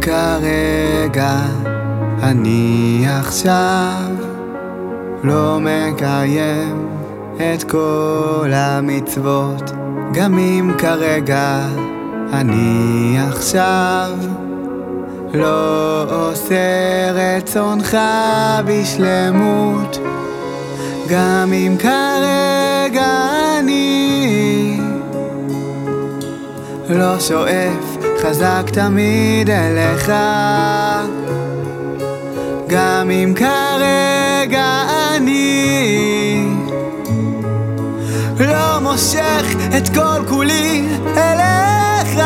כרגע, אני עכשיו לא מקיים את כל המצוות, גם אם כרגע אני עכשיו לא עושה רצונך בשלמות, גם אם כרגע אני לא שואף חזק תמיד אליך, גם אם כרגע אני לא מושך את כל כולי אליך,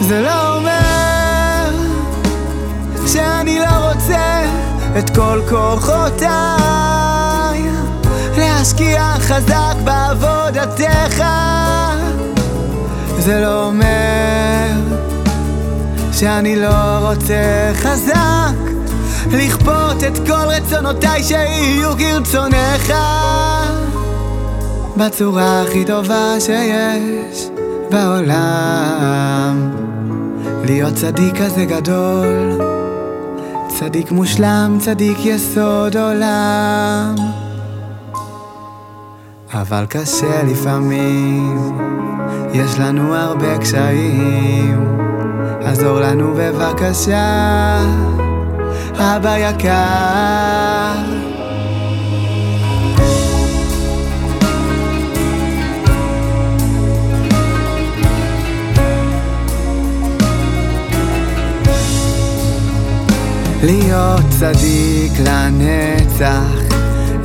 זה לא אומר שאני לא רוצה את כל כוחותיי. להשקיע חזק בעבודתך זה לא אומר שאני לא רוצה חזק. לכפות את כל רצונותיי שיהיו כרצונך. בצורה הכי טובה שיש בעולם. להיות צדיק כזה גדול. צדיק מושלם, צדיק יסוד עולם אבל קשה לפעמים, יש לנו הרבה קשיים. עזור לנו בבקשה, אבא יקר. להיות צדיק לנצח,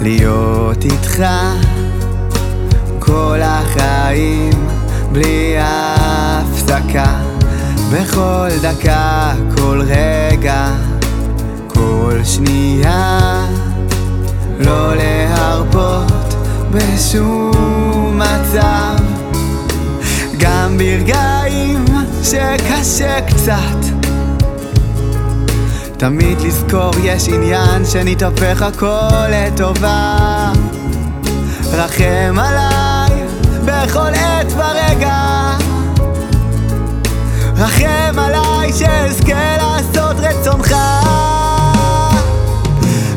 להיות איתך כל החיים בלי הפסקה, בכל דקה, כל רגע, כל שנייה, לא להרפות בשום מצב, גם ברגעים שקשה קצת. תמיד לזכור יש עניין שנתהפך הכל לטובה. רחם עליי רחם עליי שאזכה לעשות רצונך.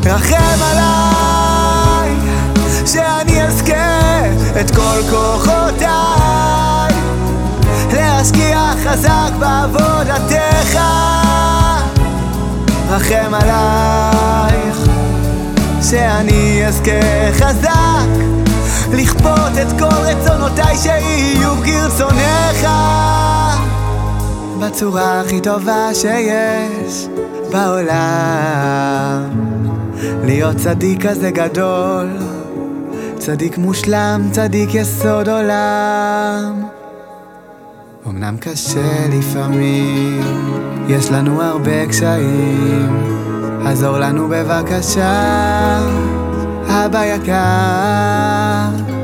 רחם עליי שאני אזכה את כל כוחותיי להשקיע חזק בעבודתך. רחם עלייך שאני אזכה חזק לכפות את כל רצונותיי שיהיו כרצונך בצורה הכי טובה שיש בעולם. להיות צדיק כזה גדול צדיק מושלם, צדיק יסוד עולם. אמנם קשה לפעמים, יש לנו הרבה קשיים, עזור לנו בבקשה, אבא יקר.